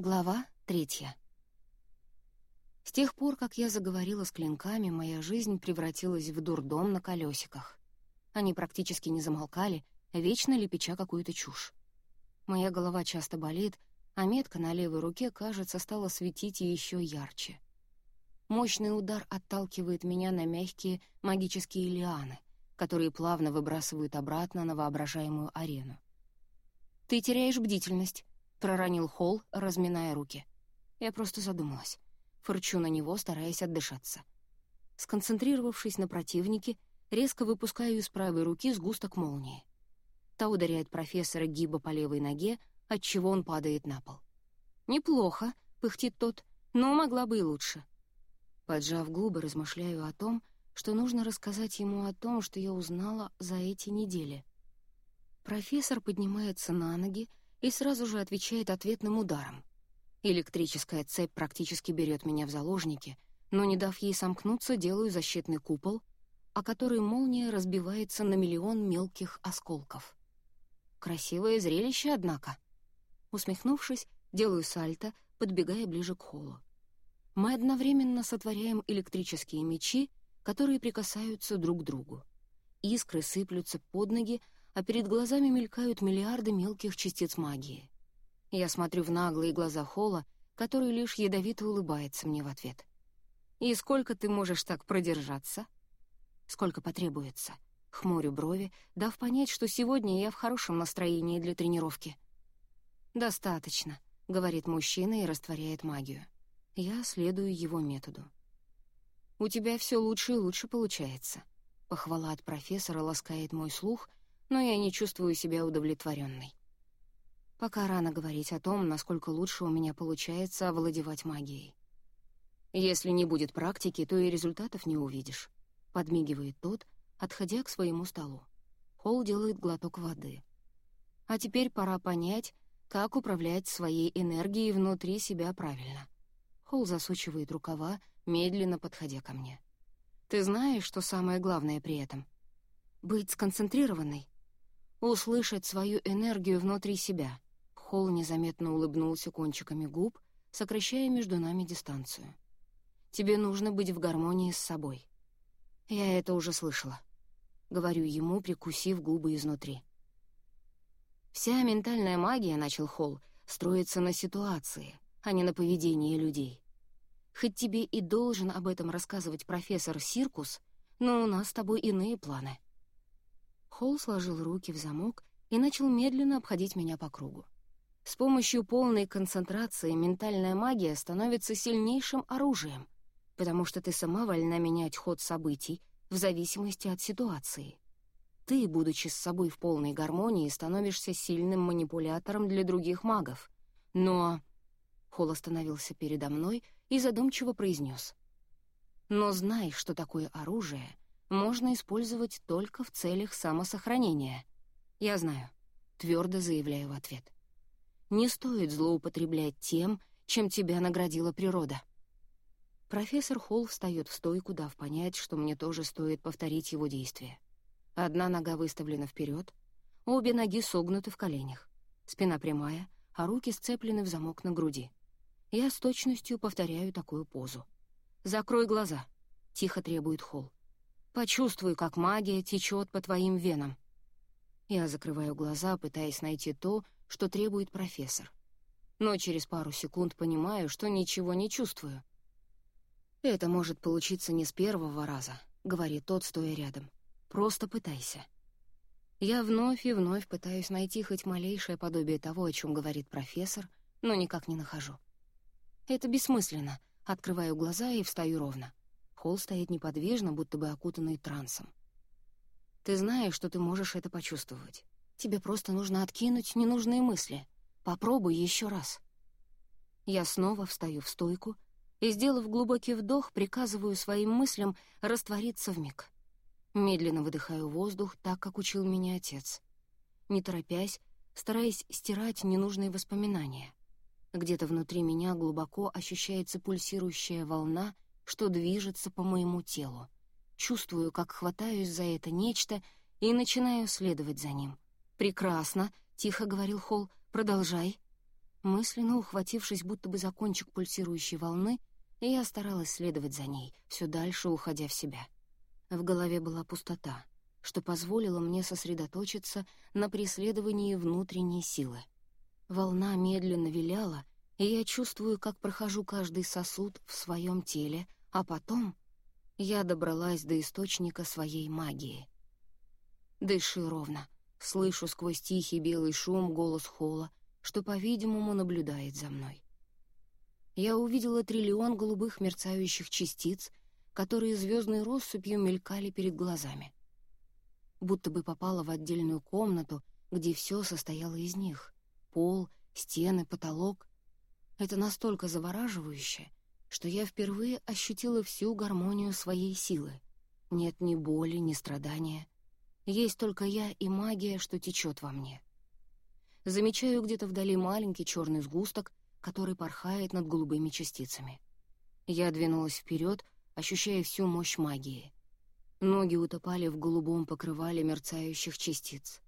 Глава третья. С тех пор, как я заговорила с клинками, моя жизнь превратилась в дурдом на колесиках. Они практически не замолкали, вечно лепеча какую-то чушь. Моя голова часто болит, а метка на левой руке, кажется, стала светить еще ярче. Мощный удар отталкивает меня на мягкие магические лианы, которые плавно выбрасывают обратно на воображаемую арену. «Ты теряешь бдительность», — проронил Холл, разминая руки. Я просто задумалась. Фырчу на него, стараясь отдышаться. Сконцентрировавшись на противнике, резко выпускаю из правой руки сгусток молнии. Та ударяет профессора гиба по левой ноге, отчего он падает на пол. «Неплохо», — пыхтит тот, — «но могла бы и лучше». Поджав губы, размышляю о том, что нужно рассказать ему о том, что я узнала за эти недели. Профессор поднимается на ноги, и сразу же отвечает ответным ударом. Электрическая цепь практически берет меня в заложники, но, не дав ей сомкнуться, делаю защитный купол, о который молния разбивается на миллион мелких осколков. Красивое зрелище, однако. Усмехнувшись, делаю сальто, подбегая ближе к холлу. Мы одновременно сотворяем электрические мечи, которые прикасаются друг к другу. Искры сыплются под ноги, а перед глазами мелькают миллиарды мелких частиц магии. Я смотрю в наглые глаза Холла, который лишь ядовито улыбается мне в ответ. «И сколько ты можешь так продержаться?» «Сколько потребуется?» Хмурю брови, дав понять, что сегодня я в хорошем настроении для тренировки. «Достаточно», — говорит мужчина и растворяет магию. Я следую его методу. «У тебя все лучше и лучше получается». Похвала от профессора ласкает мой слух, но я не чувствую себя удовлетворенной. Пока рано говорить о том, насколько лучше у меня получается овладевать магией. Если не будет практики, то и результатов не увидишь. Подмигивает тот, отходя к своему столу. Холл делает глоток воды. А теперь пора понять, как управлять своей энергией внутри себя правильно. Холл засучивает рукава, медленно подходя ко мне. Ты знаешь, что самое главное при этом? Быть сконцентрированной, услышать свою энергию внутри себя. Холл незаметно улыбнулся кончиками губ, сокращая между нами дистанцию. «Тебе нужно быть в гармонии с собой». «Я это уже слышала», — говорю ему, прикусив губы изнутри. «Вся ментальная магия, — начал Холл, — строится на ситуации, а не на поведении людей. Хоть тебе и должен об этом рассказывать профессор Сиркус, но у нас с тобой иные планы». Холл сложил руки в замок и начал медленно обходить меня по кругу. С помощью полной концентрации ментальная магия становится сильнейшим оружием, потому что ты сама вольна менять ход событий в зависимости от ситуации. Ты, будучи с собой в полной гармонии, становишься сильным манипулятором для других магов. Но... Холл остановился передо мной и задумчиво произнес. «Но знай, что такое оружие — можно использовать только в целях самосохранения. Я знаю, твердо заявляю в ответ. Не стоит злоупотреблять тем, чем тебя наградила природа. Профессор Холл встает в стойку, дав понять, что мне тоже стоит повторить его действия. Одна нога выставлена вперед, обе ноги согнуты в коленях, спина прямая, а руки сцеплены в замок на груди. Я с точностью повторяю такую позу. «Закрой глаза», — тихо требует Холл. Почувствуй, как магия течет по твоим венам. Я закрываю глаза, пытаясь найти то, что требует профессор. Но через пару секунд понимаю, что ничего не чувствую. «Это может получиться не с первого раза», — говорит тот, стоя рядом. «Просто пытайся». Я вновь и вновь пытаюсь найти хоть малейшее подобие того, о чем говорит профессор, но никак не нахожу. Это бессмысленно. Открываю глаза и встаю ровно. Холл стоит неподвижно, будто бы окутанный трансом. Ты знаешь, что ты можешь это почувствовать. Тебе просто нужно откинуть ненужные мысли. Попробуй еще раз. Я снова встаю в стойку и, сделав глубокий вдох, приказываю своим мыслям раствориться в миг. Медленно выдыхаю воздух, так, как учил меня отец. Не торопясь, стараясь стирать ненужные воспоминания. Где-то внутри меня глубоко ощущается пульсирующая волна — что движется по моему телу. Чувствую, как хватаюсь за это нечто и начинаю следовать за ним. «Прекрасно», — тихо говорил Холл, — «продолжай». Мысленно ухватившись будто бы за кончик пульсирующей волны, я старалась следовать за ней, все дальше уходя в себя. В голове была пустота, что позволило мне сосредоточиться на преследовании внутренней силы. Волна медленно виляла, и я чувствую, как прохожу каждый сосуд в своем теле, а потом я добралась до источника своей магии. Дыши ровно. Слышу сквозь тихий белый шум голос Холла, что, по-видимому, наблюдает за мной. Я увидела триллион голубых мерцающих частиц, которые звездной россыпью мелькали перед глазами. Будто бы попала в отдельную комнату, где все состояло из них — пол, стены, потолок. Это настолько завораживающе, что я впервые ощутила всю гармонию своей силы. Нет ни боли, ни страдания. Есть только я и магия, что течет во мне. Замечаю где-то вдали маленький черный сгусток, который порхает над голубыми частицами. Я двинулась вперед, ощущая всю мощь магии. Ноги утопали в голубом покрывале мерцающих частиц.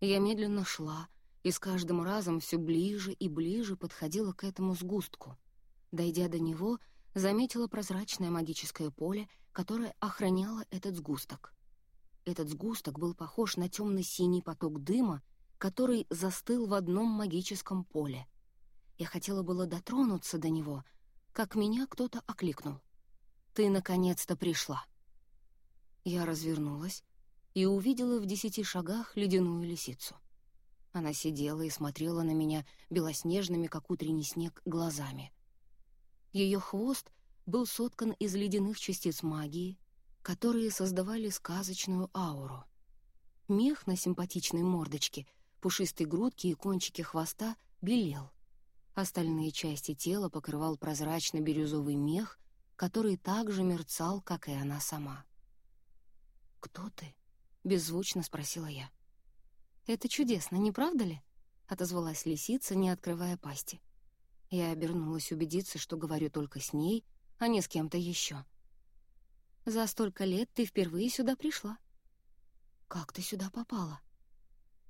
Я медленно шла, и с каждым разом все ближе и ближе подходила к этому сгустку. Дойдя до него, заметила прозрачное магическое поле, которое охраняло этот сгусток. Этот сгусток был похож на темно-синий поток дыма, который застыл в одном магическом поле. Я хотела было дотронуться до него, как меня кто-то окликнул. «Ты наконец-то пришла!» Я развернулась и увидела в десяти шагах ледяную лисицу. Она сидела и смотрела на меня белоснежными, как утренний снег, глазами. Ее хвост был соткан из ледяных частиц магии, которые создавали сказочную ауру. Мех на симпатичной мордочке — пушистой грудки и кончики хвоста белел. Остальные части тела покрывал прозрачный бирюзовый мех, который также мерцал, как и она сама. «Кто ты?» — беззвучно спросила я. «Это чудесно, не правда ли?» — отозвалась лисица, не открывая пасти. Я обернулась убедиться, что говорю только с ней, а не с кем-то еще. «За столько лет ты впервые сюда пришла». «Как ты сюда попала?»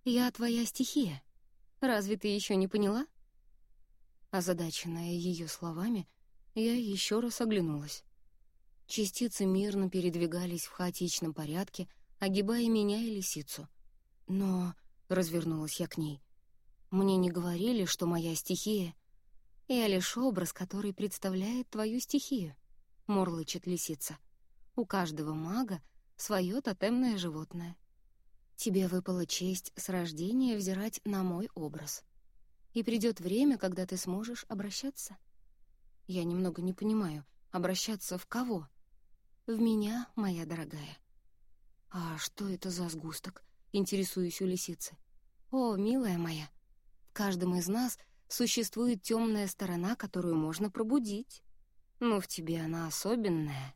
«Я твоя стихия. Разве ты еще не поняла?» Озадаченная ее словами, я еще раз оглянулась. Частицы мирно передвигались в хаотичном порядке, огибая меня и лисицу. Но, — развернулась я к ней, — мне не говорили, что моя стихия — я лишь образ, который представляет твою стихию, — мурлычет лисица. У каждого мага свое тотемное животное. Тебе выпала честь с рождения взирать на мой образ. И придет время, когда ты сможешь обращаться. Я немного не понимаю, обращаться в кого? В меня, моя дорогая. А что это за сгусток? Интересуюсь у лисицы. О, милая моя, в каждом из нас существует темная сторона, которую можно пробудить. Но в тебе она особенная.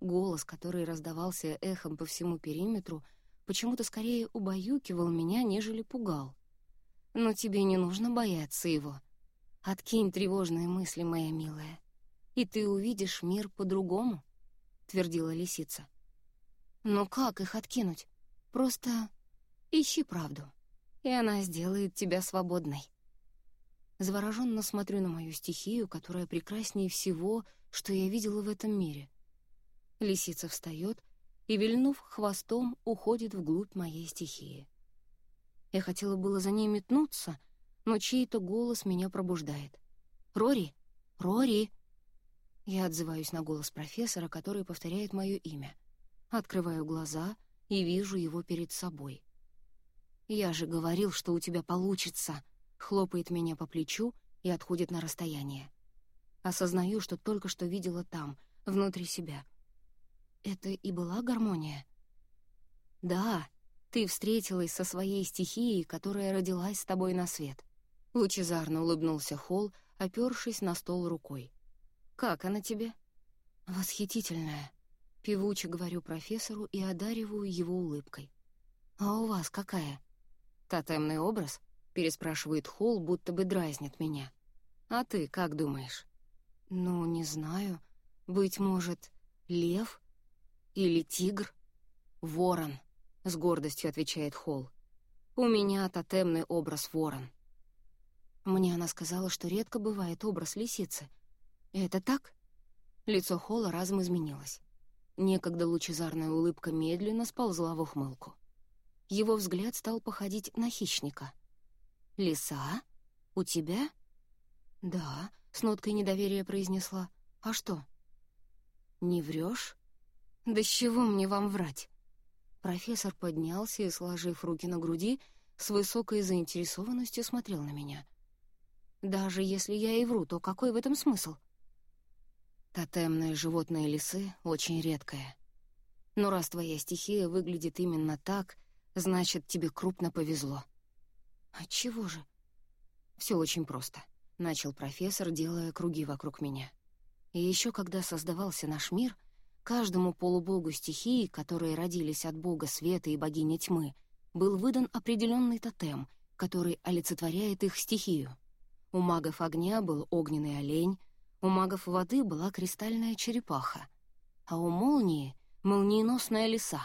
Голос, который раздавался эхом по всему периметру — почему-то скорее убаюкивал меня, нежели пугал. Но тебе не нужно бояться его. Откинь тревожные мысли, моя милая, и ты увидишь мир по-другому, — твердила лисица. Но как их откинуть? Просто ищи правду, и она сделает тебя свободной. Завороженно смотрю на мою стихию, которая прекраснее всего, что я видела в этом мире. Лисица встает и, вильнув хвостом, уходит вглубь моей стихии. Я хотела было за ней метнуться, но чей-то голос меня пробуждает. «Рори! Рори!» Я отзываюсь на голос профессора, который повторяет мое имя. Открываю глаза и вижу его перед собой. «Я же говорил, что у тебя получится!» Хлопает меня по плечу и отходит на расстояние. Осознаю, что только что видела там, внутри себя — это и была гармония? Да, ты встретилась со своей стихией, которая родилась с тобой на свет. Лучезарно улыбнулся Холл, опёршись на стол рукой. «Как она тебе?» «Восхитительная», — певуче говорю профессору и одариваю его улыбкой. «А у вас какая?» «Тотемный образ?» — переспрашивает Холл, будто бы дразнит меня. «А ты как думаешь?» «Ну, не знаю. Быть может, лев?» Или тигр? Ворон, с гордостью отвечает Холл. У меня тотемный образ ворон. Мне она сказала, что редко бывает образ лисицы. Это так? Лицо Холла разом изменилось. Некогда лучезарная улыбка медленно сползла в ухмылку. Его взгляд стал походить на хищника. «Лиса? У тебя?» «Да», — с ноткой недоверия произнесла. «А что?» «Не врешь? Да с чего мне вам врать?» Профессор поднялся и, сложив руки на груди, с высокой заинтересованностью смотрел на меня. «Даже если я и вру, то какой в этом смысл?» Тотемные животные лисы очень редкое. Но раз твоя стихия выглядит именно так, значит, тебе крупно повезло. Отчего же? Все очень просто, — начал профессор, делая круги вокруг меня. И еще когда создавался наш мир, каждому полубогу стихии, которые родились от бога света и богини тьмы, был выдан определенный тотем, который олицетворяет их стихию. У магов огня был огненный олень, у магов воды была кристальная черепаха, а у молнии — молниеносная лиса.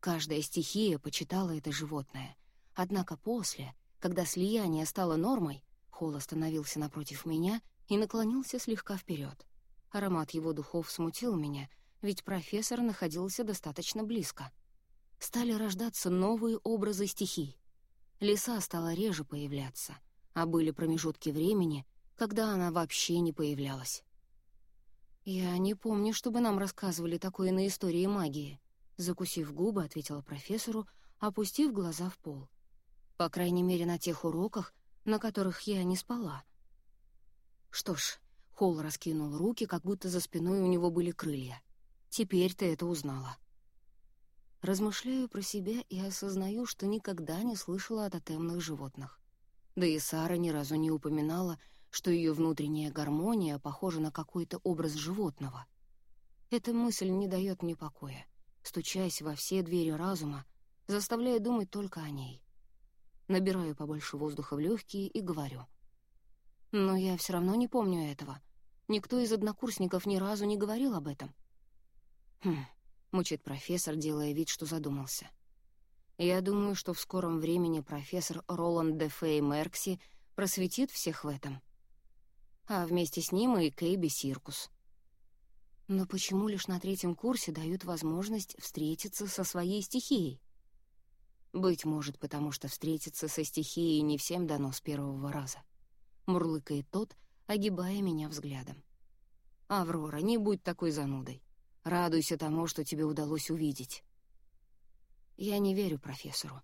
Каждая стихия почитала это животное. Однако после, когда слияние стало нормой, Холл остановился напротив меня и наклонился слегка вперед. Аромат его духов смутил меня, ведь профессор находился достаточно близко. Стали рождаться новые образы стихий. Лиса стала реже появляться, а были промежутки времени, когда она вообще не появлялась. «Я не помню, чтобы нам рассказывали такое на истории магии», закусив губы, ответила профессору, опустив глаза в пол. «По крайней мере, на тех уроках, на которых я не спала». Что ж, Холл раскинул руки, как будто за спиной у него были крылья. «Теперь ты это узнала». Размышляю про себя и осознаю, что никогда не слышала о тотемных животных. Да и Сара ни разу не упоминала, что ее внутренняя гармония похожа на какой-то образ животного. Эта мысль не дает мне покоя, стучась во все двери разума, заставляя думать только о ней. Набираю побольше воздуха в легкие и говорю. Но я все равно не помню этого. Никто из однокурсников ни разу не говорил об этом. Хм, мучит профессор, делая вид, что задумался. Я думаю, что в скором времени профессор Роланд де Фей Меркси просветит всех в этом а вместе с ним и Кейби Сиркус. Но почему лишь на третьем курсе дают возможность встретиться со своей стихией? Быть может, потому что встретиться со стихией не всем дано с первого раза. Мурлыкает тот, огибая меня взглядом. «Аврора, не будь такой занудой. Радуйся тому, что тебе удалось увидеть». Я не верю профессору.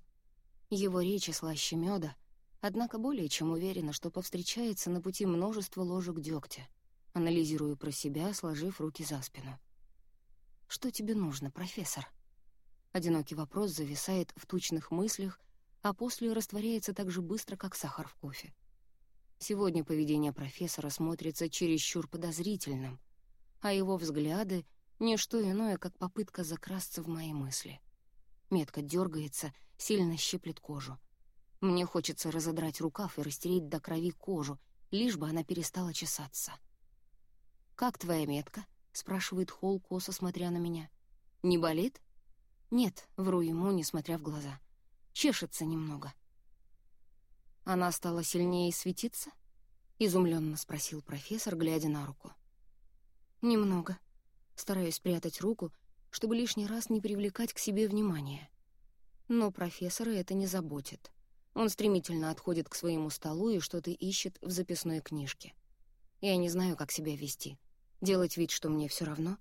Его речи слаще меда — Однако более чем уверена, что повстречается на пути множество ложек дегтя. Анализирую про себя, сложив руки за спину. «Что тебе нужно, профессор?» Одинокий вопрос зависает в тучных мыслях, а после растворяется так же быстро, как сахар в кофе. Сегодня поведение профессора смотрится чересчур подозрительным, а его взгляды — не что иное, как попытка закрасться в мои мысли. Метка дергается, сильно щиплет кожу — мне хочется разодрать рукав и растереть до крови кожу, лишь бы она перестала чесаться. «Как твоя метка?» — спрашивает Холл, смотря на меня. «Не болит?» «Нет», — вру ему, несмотря в глаза. «Чешется немного». «Она стала сильнее светиться?» — изумленно спросил профессор, глядя на руку. «Немного». Стараюсь спрятать руку, чтобы лишний раз не привлекать к себе внимания. Но профессора это не заботит. Он стремительно отходит к своему столу и что-то ищет в записной книжке. Я не знаю, как себя вести. Делать вид, что мне все равно?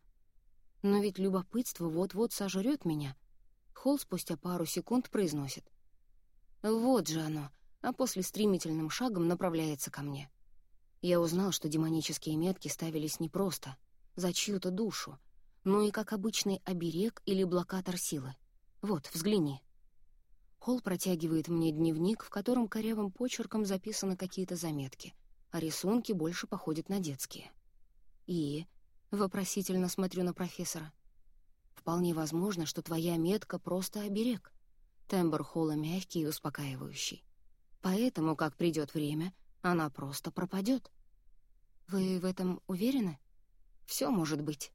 Но ведь любопытство вот-вот сожрет меня. Холл спустя пару секунд произносит. Вот же оно, а после стремительным шагом направляется ко мне. Я узнал, что демонические метки ставились не просто, за чью-то душу, но и как обычный оберег или блокатор силы. Вот, взгляни. Холл протягивает мне дневник, в котором корявым почерком записаны какие-то заметки, а рисунки больше походят на детские. И... Вопросительно смотрю на профессора. Вполне возможно, что твоя метка просто оберег. Тембр Холла мягкий и успокаивающий. Поэтому, как придет время, она просто пропадет. Вы в этом уверены? Все может быть.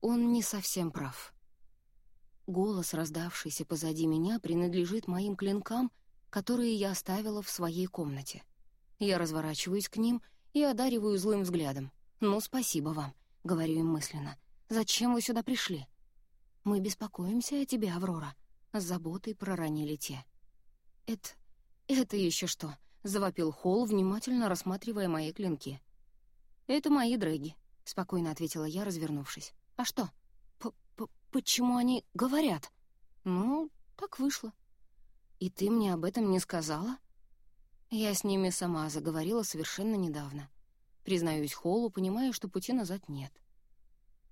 Он не совсем прав. Голос, раздавшийся позади меня, принадлежит моим клинкам, которые я оставила в своей комнате. Я разворачиваюсь к ним и одариваю злым взглядом. «Ну, спасибо вам», — говорю им мысленно. «Зачем вы сюда пришли?» «Мы беспокоимся о тебе, Аврора», — с заботой проронили те. «Это... это еще что?» — завопил Холл, внимательно рассматривая мои клинки. «Это мои дрэги», — спокойно ответила я, развернувшись. «А что? П -п Почему они говорят?» «Ну, так вышло». «И ты мне об этом не сказала?» Я с ними сама заговорила совершенно недавно. Признаюсь Холлу, понимая, что пути назад нет.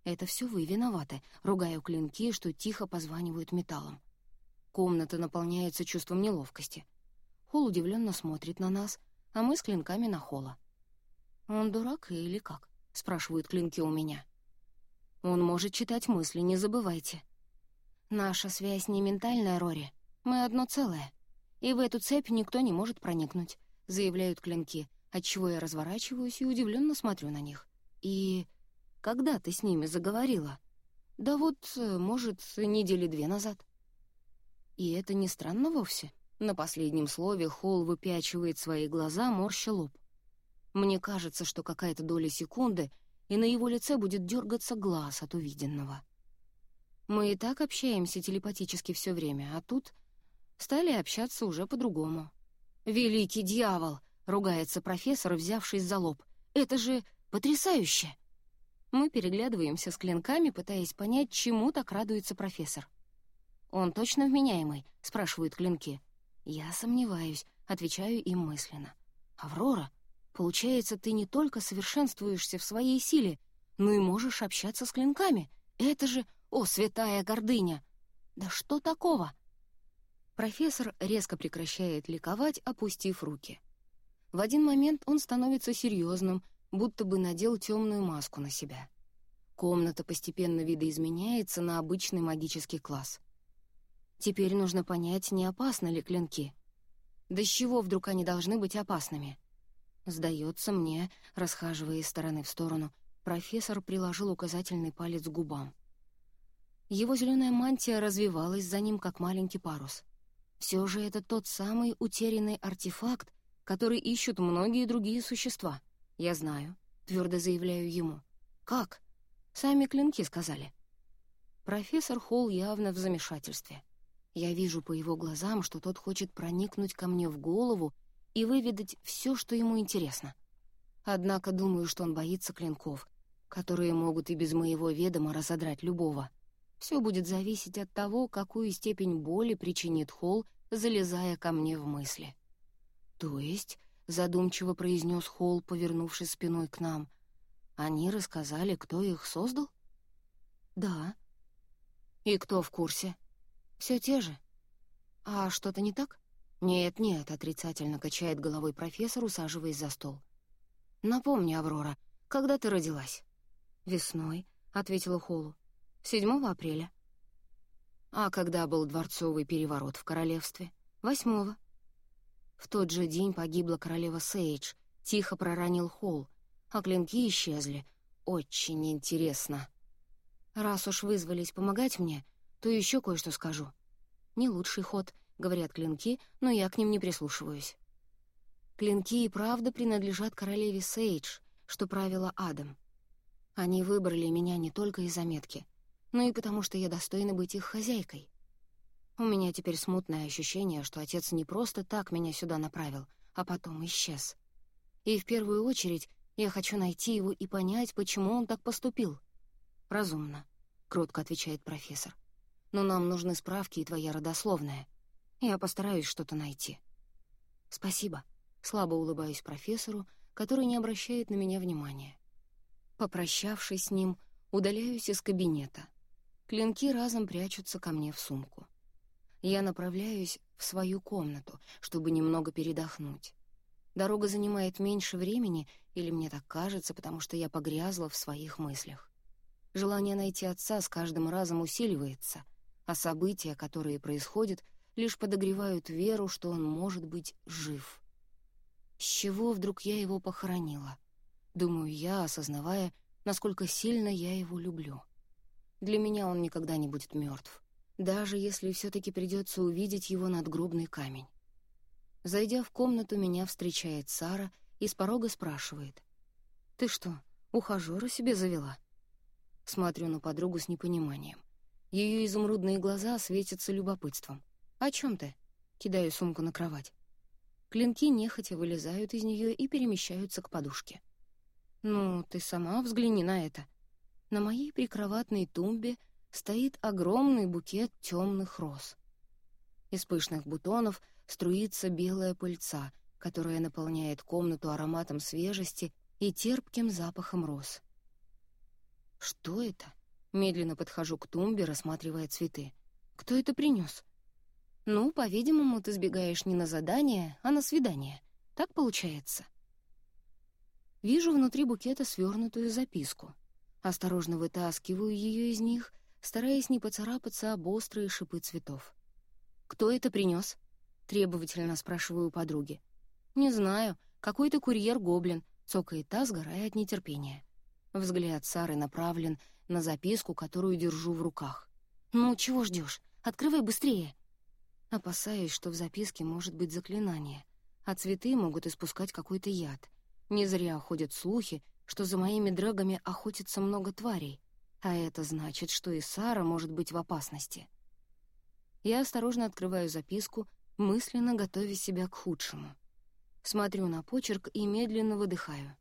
Это все вы виноваты, ругаю клинки, что тихо позванивают металлом. Комната наполняется чувством неловкости. Холл удивленно смотрит на нас, а мы с клинками на Холла. «Он дурак или как?» — спрашивают клинки у меня. «Он может читать мысли, не забывайте. Наша связь не ментальная, Рори. Мы одно целое и в эту цепь никто не может проникнуть», — заявляют клинки, отчего я разворачиваюсь и удивленно смотрю на них. «И когда ты с ними заговорила?» «Да вот, э, может, недели две назад». И это не странно вовсе. На последнем слове Холл выпячивает свои глаза, морща лоб. Мне кажется, что какая-то доля секунды, и на его лице будет дергаться глаз от увиденного. Мы и так общаемся телепатически все время, а тут стали общаться уже по-другому. «Великий дьявол!» — ругается профессор, взявшись за лоб. «Это же потрясающе!» Мы переглядываемся с клинками, пытаясь понять, чему так радуется профессор. «Он точно вменяемый?» — спрашивают клинки. «Я сомневаюсь», — отвечаю им мысленно. «Аврора, получается, ты не только совершенствуешься в своей силе, но и можешь общаться с клинками. Это же, о, святая гордыня! Да что такого?» Профессор резко прекращает ликовать, опустив руки. В один момент он становится серьезным, будто бы надел темную маску на себя. Комната постепенно видоизменяется на обычный магический класс. Теперь нужно понять, не опасны ли клинки. Да с чего вдруг они должны быть опасными? Сдается мне, расхаживая из стороны в сторону, профессор приложил указательный палец к губам. Его зеленая мантия развивалась за ним, как маленький парус. Все же это тот самый утерянный артефакт, который ищут многие другие существа. Я знаю, твердо заявляю ему. Как? Сами клинки сказали. Профессор Холл явно в замешательстве. Я вижу по его глазам, что тот хочет проникнуть ко мне в голову и выведать все, что ему интересно. Однако думаю, что он боится клинков, которые могут и без моего ведома разодрать любого. Все будет зависеть от того, какую степень боли причинит Холл, залезая ко мне в мысли. «То есть», — задумчиво произнес Холл, повернувшись спиной к нам, «они рассказали, кто их создал?» «Да». «И кто в курсе?» «Все те же». «А что-то не так?» «Нет-нет», — отрицательно качает головой профессор, усаживаясь за стол. «Напомни, Аврора, когда ты родилась?» «Весной», — ответила Холлу. 7 апреля. А когда был дворцовый переворот в королевстве? 8 В тот же день погибла королева Сейдж, тихо проронил Холл, а клинки исчезли. Очень интересно. Раз уж вызвались помогать мне, то еще кое-что скажу. Не лучший ход, говорят клинки, но я к ним не прислушиваюсь. Клинки и правда принадлежат королеве Сейдж, что правила Адам. Они выбрали меня не только из заметки — но и потому, что я достойна быть их хозяйкой. У меня теперь смутное ощущение, что отец не просто так меня сюда направил, а потом исчез. И в первую очередь я хочу найти его и понять, почему он так поступил. «Разумно», — кротко отвечает профессор. «Но нам нужны справки и твоя родословная. Я постараюсь что-то найти». «Спасибо», — слабо улыбаюсь профессору, который не обращает на меня внимания. Попрощавшись с ним, удаляюсь из кабинета — Клинки разом прячутся ко мне в сумку. Я направляюсь в свою комнату, чтобы немного передохнуть. Дорога занимает меньше времени, или мне так кажется, потому что я погрязла в своих мыслях. Желание найти отца с каждым разом усиливается, а события, которые происходят, лишь подогревают веру, что он может быть жив. С чего вдруг я его похоронила? Думаю я, осознавая, насколько сильно я его люблю. Для меня он никогда не будет мертв, даже если все таки придется увидеть его надгробный камень. Зайдя в комнату, меня встречает Сара и с порога спрашивает. «Ты что, ухажёра себе завела?» Смотрю на подругу с непониманием. Ее изумрудные глаза светятся любопытством. «О чем ты?» Кидаю сумку на кровать. Клинки нехотя вылезают из нее и перемещаются к подушке. «Ну, ты сама взгляни на это». На моей прикроватной тумбе стоит огромный букет темных роз. Из пышных бутонов струится белая пыльца, которая наполняет комнату ароматом свежести и терпким запахом роз. «Что это?» Медленно подхожу к тумбе, рассматривая цветы. «Кто это принес? «Ну, по-видимому, ты сбегаешь не на задание, а на свидание. Так получается?» Вижу внутри букета свернутую записку. Осторожно вытаскиваю ее из них, стараясь не поцарапаться об острые шипы цветов. «Кто это принес? требовательно спрашиваю подруги. «Не знаю. Какой-то курьер-гоблин», — цокает та, сгорая от нетерпения. Взгляд Сары направлен на записку, которую держу в руках. «Ну, чего ждешь? Открывай быстрее!» Опасаюсь, что в записке может быть заклинание, а цветы могут испускать какой-то яд. Не зря ходят слухи, что за моими драгами охотится много тварей, а это значит, что и Сара может быть в опасности. Я осторожно открываю записку, мысленно готовя себя к худшему. Смотрю на почерк и медленно выдыхаю.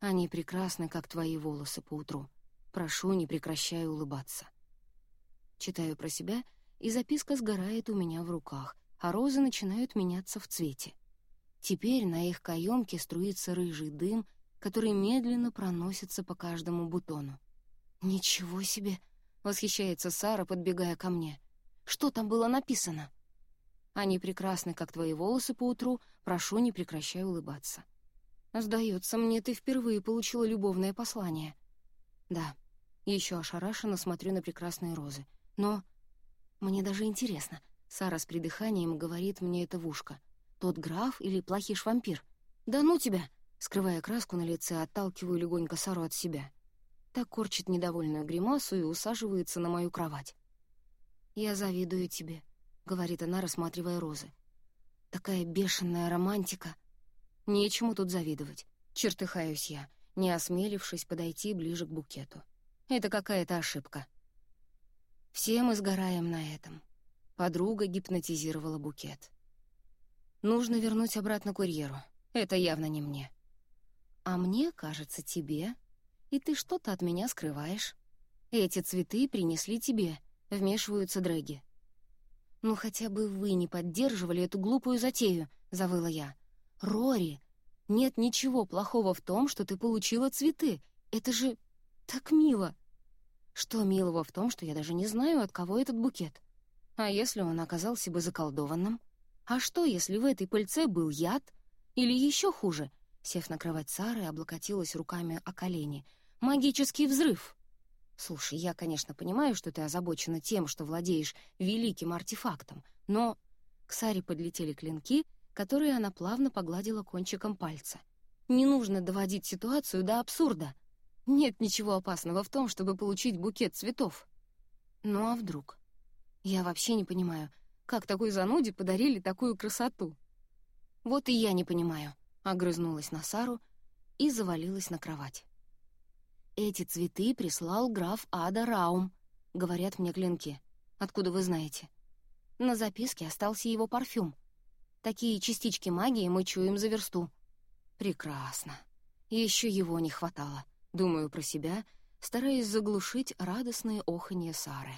Они прекрасны, как твои волосы по утру. Прошу, не прекращай улыбаться. Читаю про себя, и записка сгорает у меня в руках, а розы начинают меняться в цвете. Теперь на их каемке струится рыжий дым, который медленно проносится по каждому бутону. «Ничего себе!» — восхищается Сара, подбегая ко мне. «Что там было написано?» «Они прекрасны, как твои волосы по утру. Прошу, не прекращай улыбаться». «Сдается мне, ты впервые получила любовное послание». «Да». Еще ошарашенно смотрю на прекрасные розы. «Но...» «Мне даже интересно». Сара с придыханием говорит мне это в ушко. «Тот граф или плохиш вампир?» «Да ну тебя!» Скрывая краску на лице, отталкиваю легонько Сару от себя. Так корчит недовольную гримасу и усаживается на мою кровать. «Я завидую тебе», — говорит она, рассматривая розы. «Такая бешеная романтика». Нечему тут завидовать. Чертыхаюсь я, не осмелившись подойти ближе к букету. Это какая-то ошибка. Все мы сгораем на этом. Подруга гипнотизировала букет. Нужно вернуть обратно курьеру. Это явно не мне. А мне кажется, тебе. И ты что-то от меня скрываешь. Эти цветы принесли тебе, вмешиваются дрэги. «Ну хотя бы вы не поддерживали эту глупую затею», — завыла я. «Рори, нет ничего плохого в том, что ты получила цветы. Это же так мило!» «Что милого в том, что я даже не знаю, от кого этот букет? А если он оказался бы заколдованным? А что, если в этой пыльце был яд? Или еще хуже?» Сев на кровать Сары, облокотилась руками о колени. «Магический взрыв!» «Слушай, я, конечно, понимаю, что ты озабочена тем, что владеешь великим артефактом, но...» К Саре подлетели клинки — которые она плавно погладила кончиком пальца. Не нужно доводить ситуацию до абсурда. Нет ничего опасного в том, чтобы получить букет цветов. Ну а вдруг? Я вообще не понимаю, как такой зануде подарили такую красоту. Вот и я не понимаю, огрызнулась на Сару и завалилась на кровать. Эти цветы прислал граф Ада Раум, говорят мне клинки. Откуда вы знаете? На записке остался его парфюм — Такие частички магии мы чуем за версту. Прекрасно. Еще его не хватало. Думаю про себя, стараясь заглушить радостные оханье Сары.